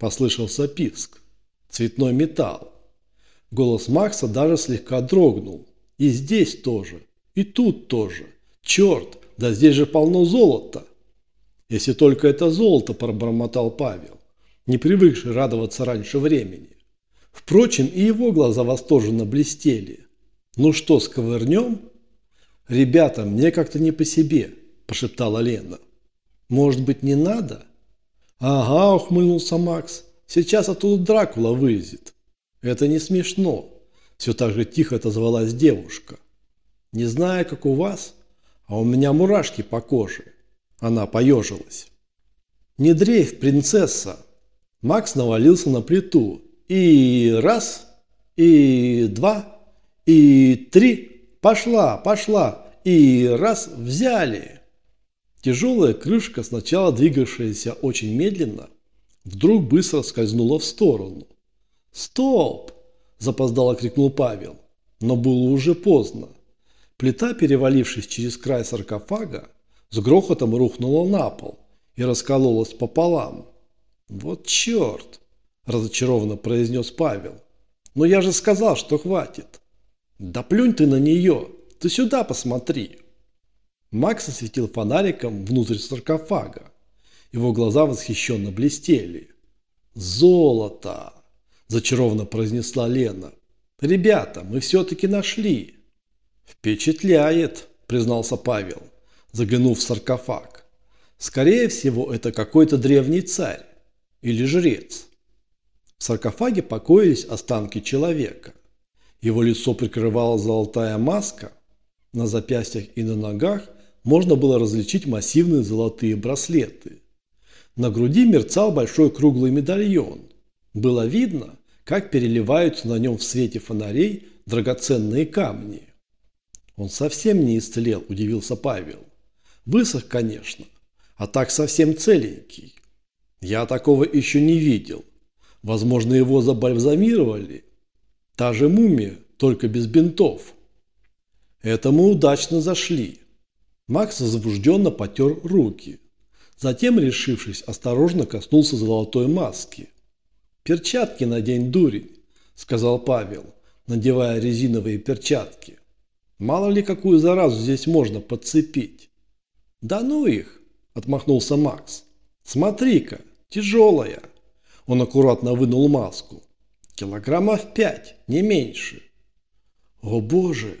Послышался писк. Цветной металл. Голос Макса даже слегка дрогнул. И здесь тоже. И тут тоже. Черт, да здесь же полно золота. Если только это золото, пробормотал Павел, не привыкший радоваться раньше времени. Впрочем, и его глаза восторженно блестели. «Ну что, сковырнем?» «Ребята, мне как-то не по себе», – пошептала Лена. «Может быть, не надо?» «Ага», – ухмыльнулся Макс. «Сейчас оттуда Дракула вылезет». «Это не смешно», – все так же тихо отозвалась девушка. «Не знаю, как у вас, а у меня мурашки по коже». Она поежилась. «Не дрейф, принцесса!» Макс навалился на плиту. «И раз, и два, и три. Пошла, пошла, и раз, взяли!» Тяжелая крышка, сначала двигавшаяся очень медленно, вдруг быстро скользнула в сторону. «Стоп!» – запоздало крикнул Павел, но было уже поздно. Плита, перевалившись через край саркофага, с грохотом рухнула на пол и раскололась пополам. «Вот черт!» – разочарованно произнес Павел. «Но я же сказал, что хватит!» «Да плюнь ты на нее! Ты сюда посмотри!» Макс осветил фонариком внутрь саркофага. Его глаза восхищенно блестели. «Золото!» – зачарованно произнесла Лена. «Ребята, мы все-таки нашли!» «Впечатляет!» – признался Павел заглянув в саркофаг. Скорее всего, это какой-то древний царь или жрец. В саркофаге покоились останки человека. Его лицо прикрывала золотая маска. На запястьях и на ногах можно было различить массивные золотые браслеты. На груди мерцал большой круглый медальон. Было видно, как переливаются на нем в свете фонарей драгоценные камни. Он совсем не исцелел, удивился Павел. Высох, конечно, а так совсем целенький. Я такого еще не видел. Возможно, его забальзамировали. Та же мумия, только без бинтов. Это мы удачно зашли. Макс возбужденно потер руки. Затем, решившись, осторожно коснулся золотой маски. «Перчатки надень, дурень», – сказал Павел, надевая резиновые перчатки. «Мало ли какую заразу здесь можно подцепить». «Да ну их!» – отмахнулся Макс. «Смотри-ка, тяжелая!» Он аккуратно вынул маску. «Килограммов пять, не меньше!» «О боже!»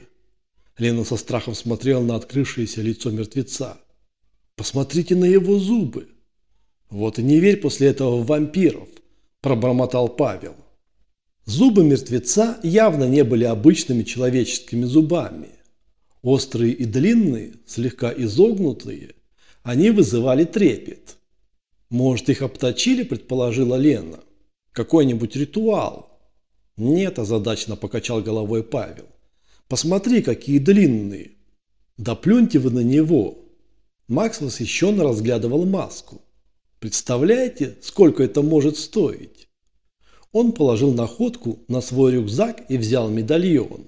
Лена со страхом смотрела на открывшееся лицо мертвеца. «Посмотрите на его зубы!» «Вот и не верь после этого в вампиров!» – пробормотал Павел. Зубы мертвеца явно не были обычными человеческими зубами. Острые и длинные, слегка изогнутые, они вызывали трепет. Может, их обточили, предположила Лена. Какой-нибудь ритуал? Нет, озадачно покачал головой Павел. Посмотри, какие длинные. Да плюньте вы на него. Макс восхищенно разглядывал маску. Представляете, сколько это может стоить? Он положил находку на свой рюкзак и взял медальон.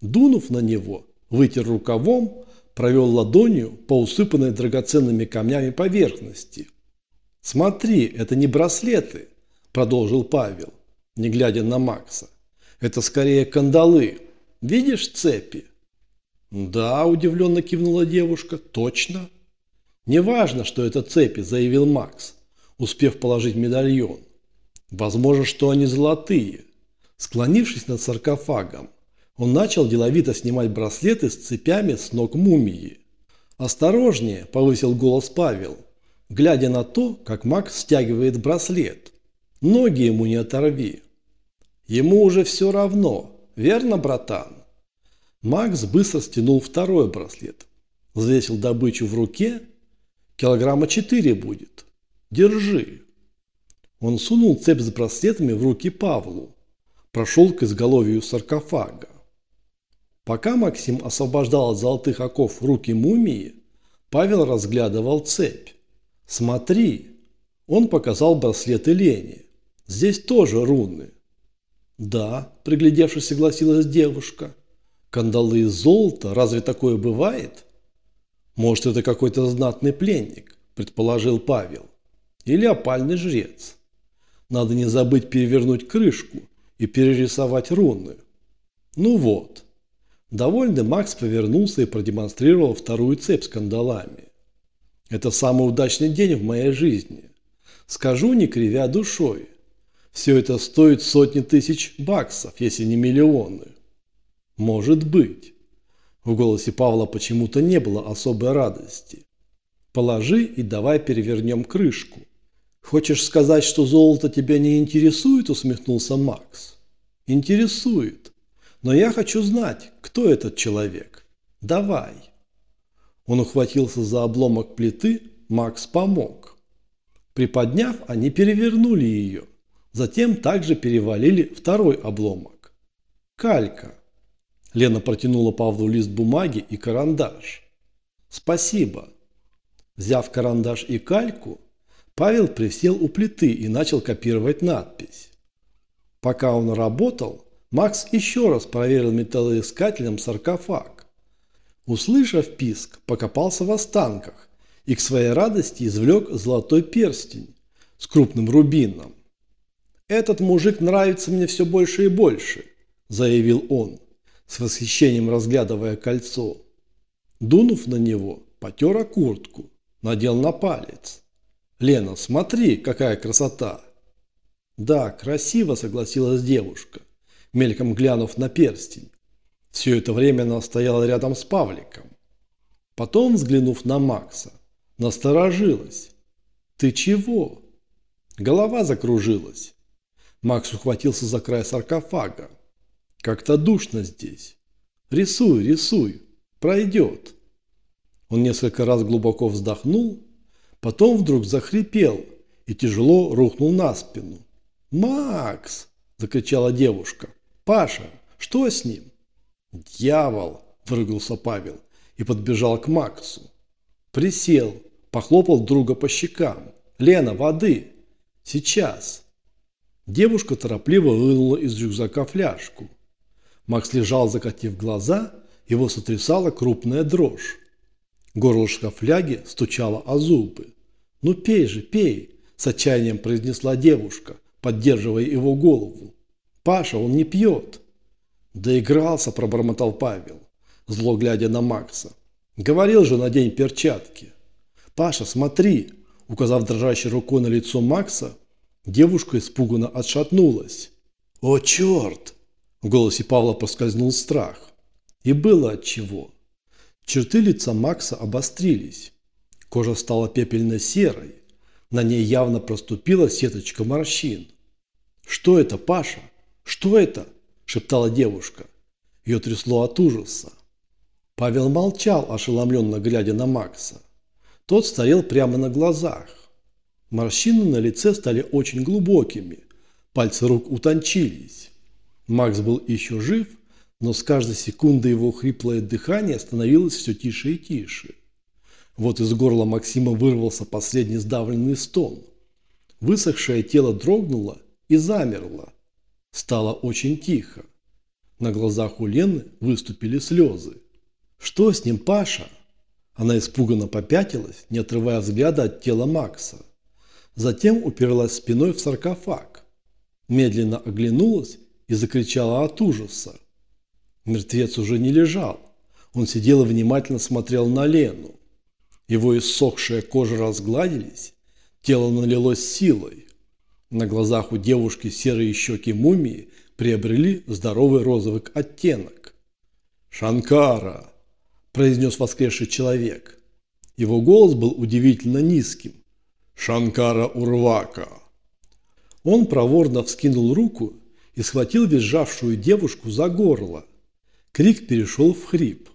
Дунув на него, вытер рукавом, провел ладонью по усыпанной драгоценными камнями поверхности. «Смотри, это не браслеты», – продолжил Павел, не глядя на Макса. «Это скорее кандалы. Видишь цепи?» «Да», – удивленно кивнула девушка, – «точно». «Неважно, что это цепи», – заявил Макс, успев положить медальон. «Возможно, что они золотые». Склонившись над саркофагом, он начал деловито снимать браслеты с цепями с ног мумии. «Осторожнее!» – повысил голос Павел, глядя на то, как Макс стягивает браслет. «Ноги ему не оторви!» «Ему уже все равно, верно, братан?» Макс быстро стянул второй браслет, взвесил добычу в руке. «Килограмма четыре будет. Держи!» Он сунул цепь с браслетами в руки Павлу, прошел к изголовью саркофага. Пока Максим освобождал от золотых оков руки мумии, Павел разглядывал цепь. «Смотри!» Он показал браслеты Лене. «Здесь тоже руны». «Да», – приглядевшись, согласилась девушка. «Кандалы из золота? Разве такое бывает?» «Может, это какой-то знатный пленник», – предположил Павел. «Или опальный жрец». Надо не забыть перевернуть крышку и перерисовать руны. Ну вот. Довольный Макс повернулся и продемонстрировал вторую цепь с кандалами. Это самый удачный день в моей жизни. Скажу, не кривя душой. Все это стоит сотни тысяч баксов, если не миллионы. Может быть. В голосе Павла почему-то не было особой радости. Положи и давай перевернем крышку. Хочешь сказать, что золото тебя не интересует, усмехнулся Макс. Интересует. Но я хочу знать, кто этот человек. Давай. Он ухватился за обломок плиты, Макс помог. Приподняв, они перевернули ее. Затем также перевалили второй обломок. Калька. Лена протянула Павлу лист бумаги и карандаш. «Спасибо». Взяв карандаш и кальку, Павел присел у плиты и начал копировать надпись. Пока он работал, Макс еще раз проверил металлоискателем саркофаг. Услышав писк, покопался в останках и к своей радости извлек золотой перстень с крупным рубином. «Этот мужик нравится мне все больше и больше», – заявил он с восхищением разглядывая кольцо. Дунув на него, потер куртку, надел на палец. «Лена, смотри, какая красота!» «Да, красиво», – согласилась девушка, мельком глянув на перстень. Все это время она стояла рядом с Павликом. Потом, взглянув на Макса, насторожилась. «Ты чего?» Голова закружилась. Макс ухватился за край саркофага. Как-то душно здесь. Рисуй, рисуй. Пройдет. Он несколько раз глубоко вздохнул, потом вдруг захрипел и тяжело рухнул на спину. «Макс!» – закричала девушка. «Паша, что с ним?» «Дьявол!» – выругался Павел и подбежал к Максу. Присел, похлопал друга по щекам. «Лена, воды!» «Сейчас!» Девушка торопливо вынула из рюкзака фляжку. Макс лежал, закатив глаза, его сотрясала крупная дрожь. Горлышко фляги стучало о зубы. «Ну пей же, пей!» – с отчаянием произнесла девушка, поддерживая его голову. «Паша, он не пьет!» «Доигрался!» – пробормотал Павел, зло глядя на Макса. «Говорил же, надень перчатки!» «Паша, смотри!» – указав дрожащей рукой на лицо Макса, девушка испуганно отшатнулась. «О, черт!» В голосе Павла проскользнул страх. И было от чего. Черты лица Макса обострились. Кожа стала пепельно-серой. На ней явно проступила сеточка морщин. «Что это, Паша? Что это?» – шептала девушка. Ее трясло от ужаса. Павел молчал, ошеломленно глядя на Макса. Тот стоял прямо на глазах. Морщины на лице стали очень глубокими. Пальцы рук утончились. Макс был еще жив, но с каждой секундой его хриплое дыхание становилось все тише и тише. Вот из горла Максима вырвался последний сдавленный стон. Высохшее тело дрогнуло и замерло. Стало очень тихо. На глазах у Лены выступили слезы. «Что с ним, Паша?» Она испуганно попятилась, не отрывая взгляда от тела Макса. Затем уперлась спиной в саркофаг. Медленно оглянулась и закричала от ужаса. Мертвец уже не лежал. Он сидел и внимательно смотрел на Лену. Его иссохшая кожа разгладились, тело налилось силой. На глазах у девушки серые щеки мумии приобрели здоровый розовый оттенок. «Шанкара!» – произнес воскресший человек. Его голос был удивительно низким. «Шанкара Урвака!» Он проворно вскинул руку и схватил визжавшую девушку за горло. Крик перешел в хрип.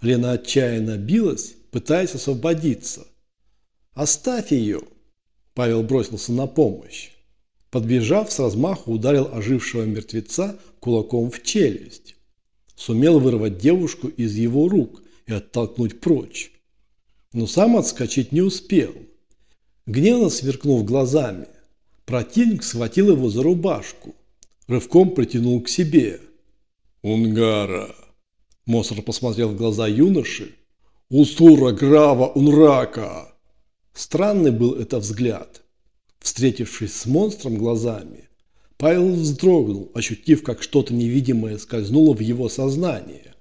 Лена отчаянно билась, пытаясь освободиться. «Оставь ее!» Павел бросился на помощь. Подбежав, с размаху ударил ожившего мертвеца кулаком в челюсть. Сумел вырвать девушку из его рук и оттолкнуть прочь. Но сам отскочить не успел. Гневно сверкнув глазами, противник схватил его за рубашку рывком притянул к себе. «Унгара!» Мосор посмотрел в глаза юноши. «Устура Грава Унрака!» Странный был это взгляд. Встретившись с монстром глазами, Павел вздрогнул, ощутив, как что-то невидимое скользнуло в его сознание.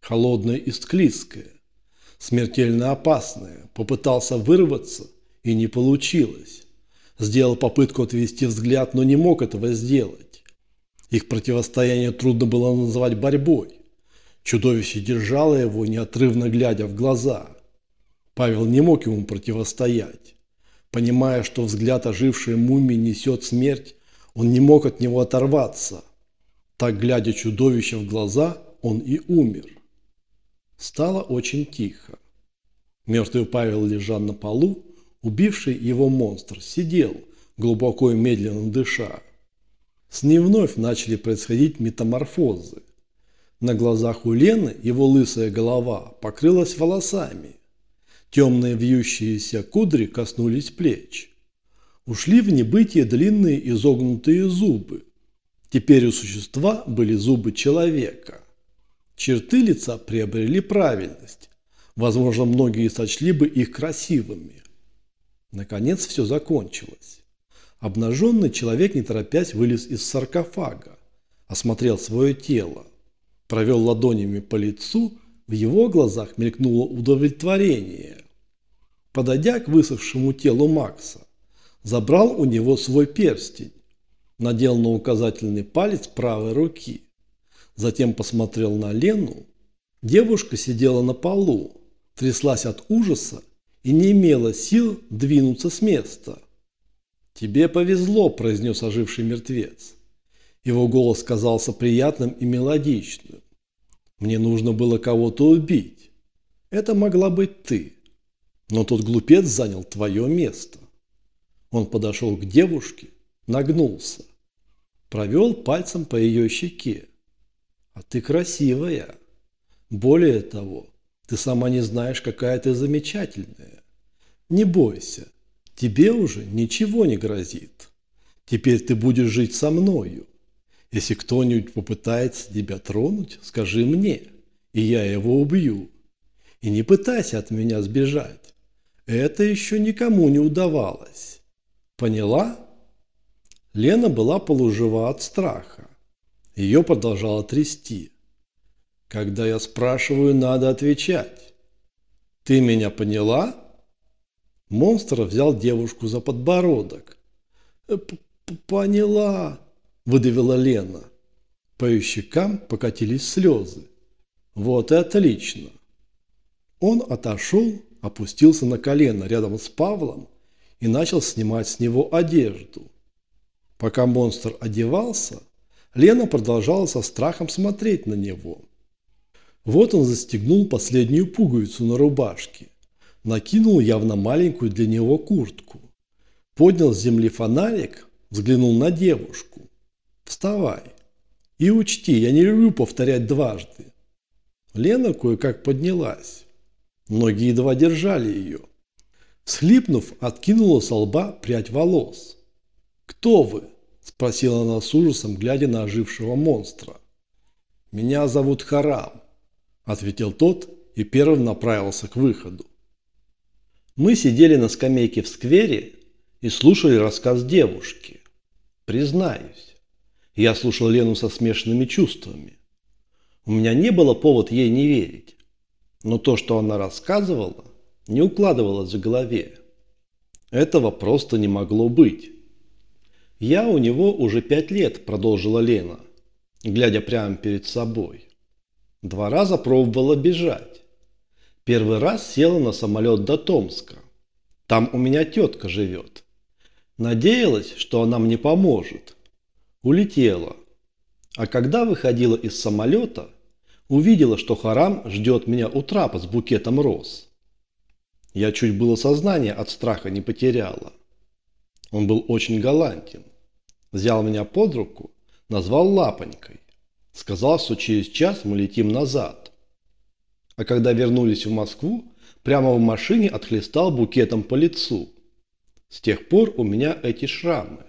Холодное и склизкое, смертельно опасное. Попытался вырваться, и не получилось. Сделал попытку отвести взгляд, но не мог этого сделать. Их противостояние трудно было называть борьбой. Чудовище держало его, неотрывно глядя в глаза. Павел не мог ему противостоять. Понимая, что взгляд ожившей мумии несет смерть, он не мог от него оторваться. Так, глядя чудовище в глаза, он и умер. Стало очень тихо. Мертвый Павел лежал на полу, убивший его монстр сидел, глубоко и медленно дыша. С ним вновь начали происходить метаморфозы. На глазах у Лены его лысая голова покрылась волосами. Темные вьющиеся кудри коснулись плеч. Ушли в небытие длинные изогнутые зубы. Теперь у существа были зубы человека. Черты лица приобрели правильность. Возможно, многие сочли бы их красивыми. Наконец все закончилось. Обнаженный человек, не торопясь, вылез из саркофага, осмотрел свое тело, провел ладонями по лицу в его глазах мелькнуло удовлетворение. Подойдя к высохшему телу Макса, забрал у него свой перстень, надел на указательный палец правой руки. Затем посмотрел на Лену. Девушка сидела на полу, тряслась от ужаса и не имела сил двинуться с места. «Тебе повезло», – произнес оживший мертвец. Его голос казался приятным и мелодичным. Мне нужно было кого-то убить. Это могла быть ты. Но тот глупец занял твое место. Он подошел к девушке, нагнулся. Провел пальцем по ее щеке. А ты красивая. Более того, ты сама не знаешь, какая ты замечательная. Не бойся, тебе уже ничего не грозит. Теперь ты будешь жить со мною. Если кто-нибудь попытается тебя тронуть, скажи мне, и я его убью. И не пытайся от меня сбежать. Это еще никому не удавалось. Поняла? Лена была полужива от страха. Ее продолжало трясти. Когда я спрашиваю, надо отвечать. Ты меня поняла? Монстр взял девушку за подбородок. «Поняла», выдавила Лена. По ее щекам покатились слезы. Вот и отлично. Он отошел, опустился на колено рядом с Павлом и начал снимать с него одежду. Пока монстр одевался, Лена продолжала со страхом смотреть на него. Вот он застегнул последнюю пуговицу на рубашке, накинул явно маленькую для него куртку, поднял с земли фонарик, взглянул на девушку. Вставай. И учти, я не люблю повторять дважды. Лена кое-как поднялась. Ноги едва держали ее. Схлипнув, откинула со лба прядь волос. «Кто вы?» – спросила она с ужасом, глядя на ожившего монстра. «Меня зовут Харам», – ответил тот и первым направился к выходу. Мы сидели на скамейке в сквере и слушали рассказ девушки. Признаюсь, я слушал Лену со смешанными чувствами. У меня не было повод ей не верить. Но то, что она рассказывала, не укладывалось в голове. Этого просто не могло быть. «Я у него уже пять лет», – продолжила Лена, глядя прямо перед собой. Два раза пробовала бежать. Первый раз села на самолет до Томска. Там у меня тетка живет. Надеялась, что она мне поможет улетела. А когда выходила из самолета, увидела, что Харам ждет меня у трапа с букетом роз. Я чуть было сознание от страха не потеряла. Он был очень галантен. Взял меня под руку, назвал лапонькой. Сказал, что через час мы летим назад. А когда вернулись в Москву, прямо в машине отхлестал букетом по лицу. С тех пор у меня эти шрамы.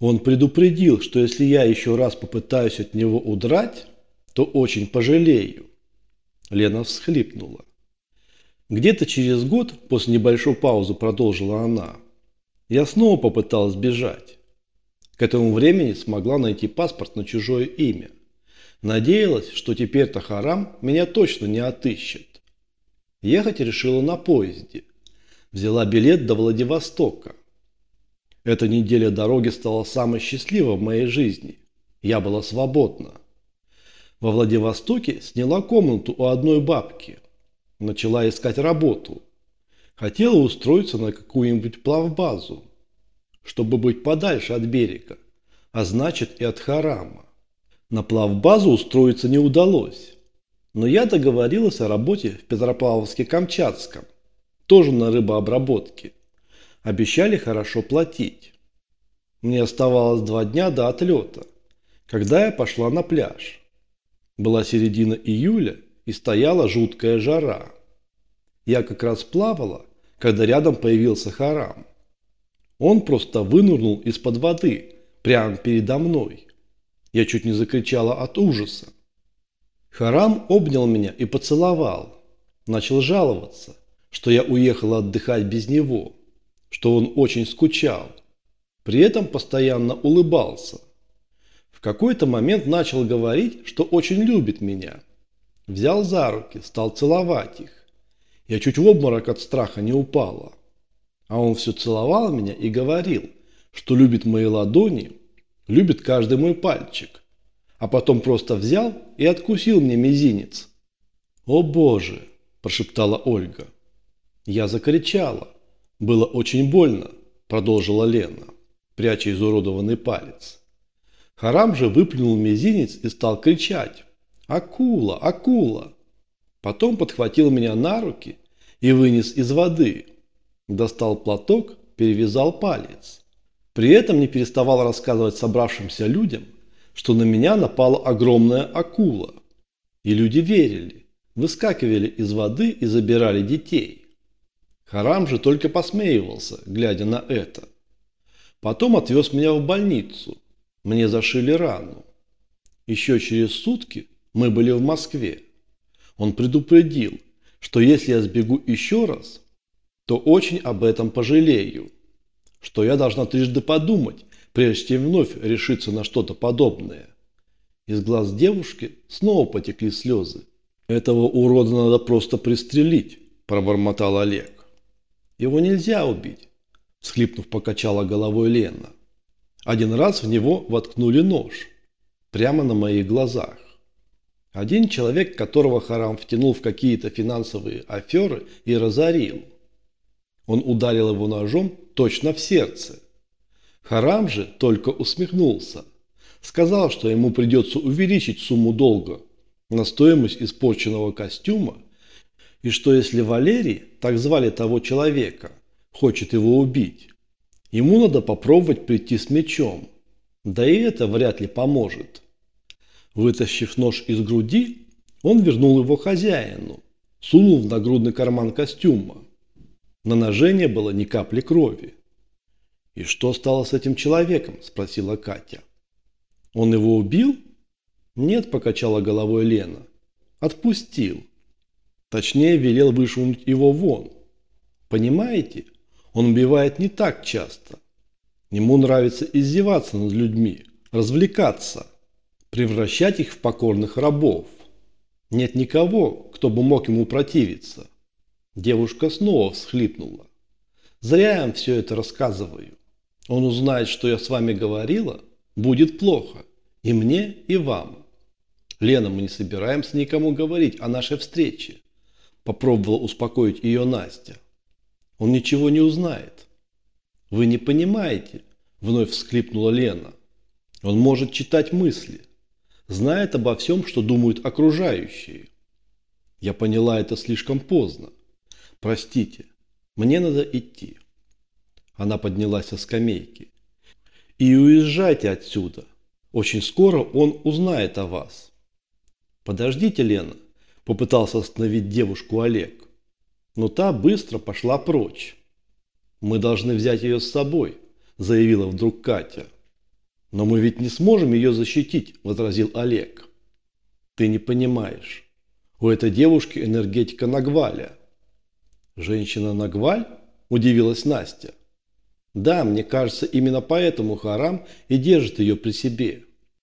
Он предупредил, что если я еще раз попытаюсь от него удрать, то очень пожалею. Лена всхлипнула. Где-то через год, после небольшой паузы продолжила она, Я снова попыталась бежать. К этому времени смогла найти паспорт на чужое имя. Надеялась, что теперь-то Харам меня точно не отыщет. Ехать решила на поезде. Взяла билет до Владивостока. Эта неделя дороги стала самой счастливой в моей жизни. Я была свободна. Во Владивостоке сняла комнату у одной бабки. Начала искать работу. Хотела устроиться на какую-нибудь плавбазу, чтобы быть подальше от берега, а значит и от Харама. На плавбазу устроиться не удалось. Но я договорилась о работе в Петропавловске-Камчатском, тоже на рыбообработке. Обещали хорошо платить. Мне оставалось два дня до отлета, когда я пошла на пляж. Была середина июля и стояла жуткая жара. Я как раз плавала, когда рядом появился Харам. Он просто вынырнул из-под воды, прямо передо мной. Я чуть не закричала от ужаса. Харам обнял меня и поцеловал. Начал жаловаться, что я уехала отдыхать без него, что он очень скучал. При этом постоянно улыбался. В какой-то момент начал говорить, что очень любит меня. Взял за руки, стал целовать их. Я чуть в обморок от страха не упала. А он все целовал меня и говорил, что любит мои ладони, любит каждый мой пальчик. А потом просто взял и откусил мне мизинец. «О боже!» – прошептала Ольга. Я закричала. «Было очень больно», – продолжила Лена, пряча изуродованный палец. Харам же выплюнул мизинец и стал кричать. «Акула! Акула!» Потом подхватил меня на руки и вынес из воды. Достал платок, перевязал палец. При этом не переставал рассказывать собравшимся людям, что на меня напала огромная акула. И люди верили, выскакивали из воды и забирали детей. Харам же только посмеивался, глядя на это. Потом отвез меня в больницу. Мне зашили рану. Еще через сутки мы были в Москве. Он предупредил, что если я сбегу еще раз, то очень об этом пожалею, что я должна трижды подумать, прежде чем вновь решиться на что-то подобное. Из глаз девушки снова потекли слезы. «Этого урода надо просто пристрелить», – пробормотал Олег. «Его нельзя убить», – всхлипнув, покачала головой Лена. Один раз в него воткнули нож. Прямо на моих глазах. Один человек, которого Харам втянул в какие-то финансовые аферы и разорил. Он ударил его ножом точно в сердце. Харам же только усмехнулся. Сказал, что ему придется увеличить сумму долга на стоимость испорченного костюма, и что если Валерий, так звали того человека, хочет его убить, ему надо попробовать прийти с мечом. Да и это вряд ли поможет. Вытащив нож из груди, он вернул его хозяину, сунул в нагрудный карман костюма. На ноже не было ни капли крови. «И что стало с этим человеком?» – спросила Катя. «Он его убил?» «Нет», – покачала головой Лена. «Отпустил. Точнее, велел вышвырнуть его вон. Понимаете, он убивает не так часто. Ему нравится издеваться над людьми, развлекаться» превращать их в покорных рабов. Нет никого, кто бы мог ему противиться. Девушка снова всхлипнула. Зря я вам все это рассказываю. Он узнает, что я с вами говорила, будет плохо. И мне, и вам. Лена, мы не собираемся никому говорить о нашей встрече. Попробовала успокоить ее Настя. Он ничего не узнает. Вы не понимаете, вновь всхлипнула Лена. Он может читать мысли знает обо всем, что думают окружающие. Я поняла это слишком поздно. Простите, мне надо идти. Она поднялась со скамейки. И уезжайте отсюда. Очень скоро он узнает о вас. Подождите, Лена, попытался остановить девушку Олег. Но та быстро пошла прочь. Мы должны взять ее с собой, заявила вдруг Катя. «Но мы ведь не сможем ее защитить», – возразил Олег. «Ты не понимаешь. У этой девушки энергетика Нагваля». «Женщина Нагваль?» – удивилась Настя. Да, мне кажется, именно поэтому Харам и держит ее при себе.